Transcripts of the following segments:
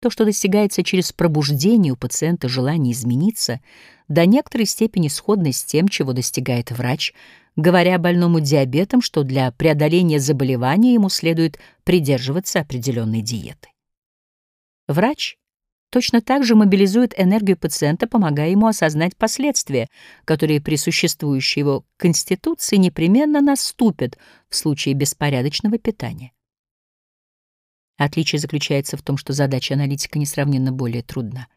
То, что достигается через пробуждение у пациента желания измениться, до некоторой степени сходно с тем, чего достигает врач, говоря больному диабетом, что для преодоления заболевания ему следует придерживаться определенной диеты. Врач точно так же мобилизует энергию пациента, помогая ему осознать последствия, которые при существующей его конституции непременно наступят в случае беспорядочного питания. Отличие заключается в том, что задача аналитика несравненно более трудна.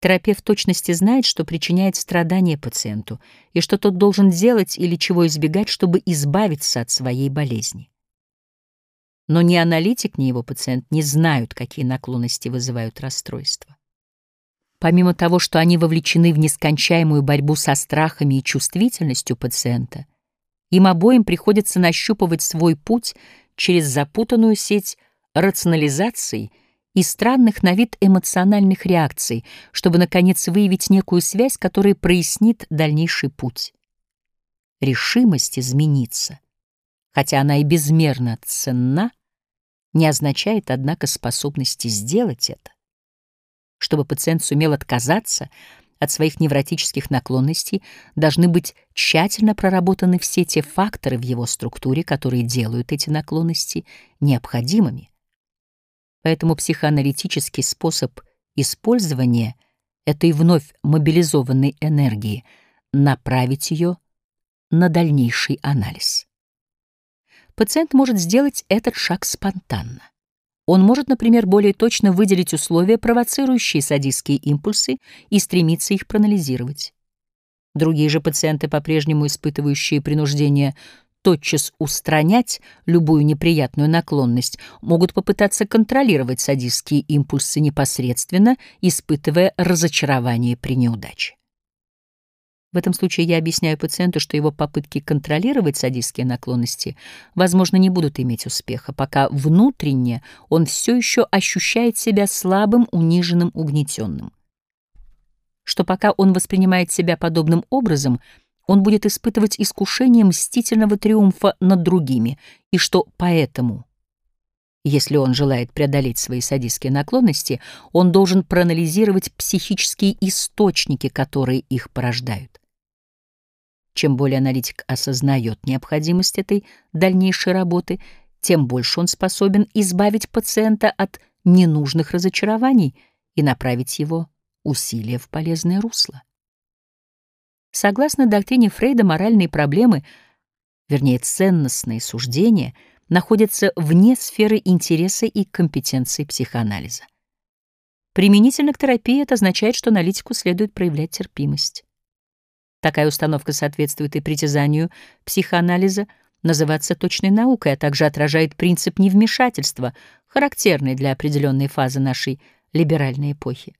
Терапевт точности знает, что причиняет страдания пациенту, и что тот должен делать или чего избегать, чтобы избавиться от своей болезни. Но ни аналитик, ни его пациент не знают, какие наклонности вызывают расстройство. Помимо того, что они вовлечены в нескончаемую борьбу со страхами и чувствительностью пациента, им обоим приходится нащупывать свой путь через запутанную сеть рационализаций и странных на вид эмоциональных реакций, чтобы, наконец, выявить некую связь, которая прояснит дальнейший путь. Решимость измениться, хотя она и безмерно ценна, не означает, однако, способности сделать это. Чтобы пациент сумел отказаться от своих невротических наклонностей, должны быть тщательно проработаны все те факторы в его структуре, которые делают эти наклонности необходимыми. Поэтому психоаналитический способ использования этой вновь мобилизованной энергии — направить ее на дальнейший анализ. Пациент может сделать этот шаг спонтанно. Он может, например, более точно выделить условия, провоцирующие садистские импульсы, и стремиться их проанализировать. Другие же пациенты, по-прежнему испытывающие принуждение тотчас устранять любую неприятную наклонность, могут попытаться контролировать садистские импульсы непосредственно, испытывая разочарование при неудаче. В этом случае я объясняю пациенту, что его попытки контролировать садистские наклонности, возможно, не будут иметь успеха, пока внутренне он все еще ощущает себя слабым, униженным, угнетенным. Что пока он воспринимает себя подобным образом — он будет испытывать искушение мстительного триумфа над другими, и что поэтому, если он желает преодолеть свои садистские наклонности, он должен проанализировать психические источники, которые их порождают. Чем более аналитик осознает необходимость этой дальнейшей работы, тем больше он способен избавить пациента от ненужных разочарований и направить его усилия в полезное русло. Согласно доктрине Фрейда, моральные проблемы, вернее, ценностные суждения, находятся вне сферы интереса и компетенции психоанализа. Применительно к терапии это означает, что аналитику следует проявлять терпимость. Такая установка соответствует и притязанию психоанализа называться точной наукой, а также отражает принцип невмешательства, характерный для определенной фазы нашей либеральной эпохи.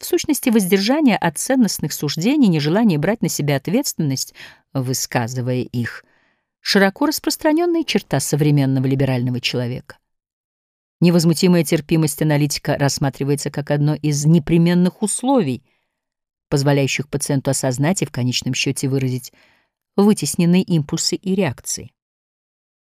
В сущности, воздержание от ценностных суждений, нежелание брать на себя ответственность, высказывая их, широко распространенная черта современного либерального человека. Невозмутимая терпимость аналитика рассматривается как одно из непременных условий, позволяющих пациенту осознать и в конечном счете выразить вытесненные импульсы и реакции.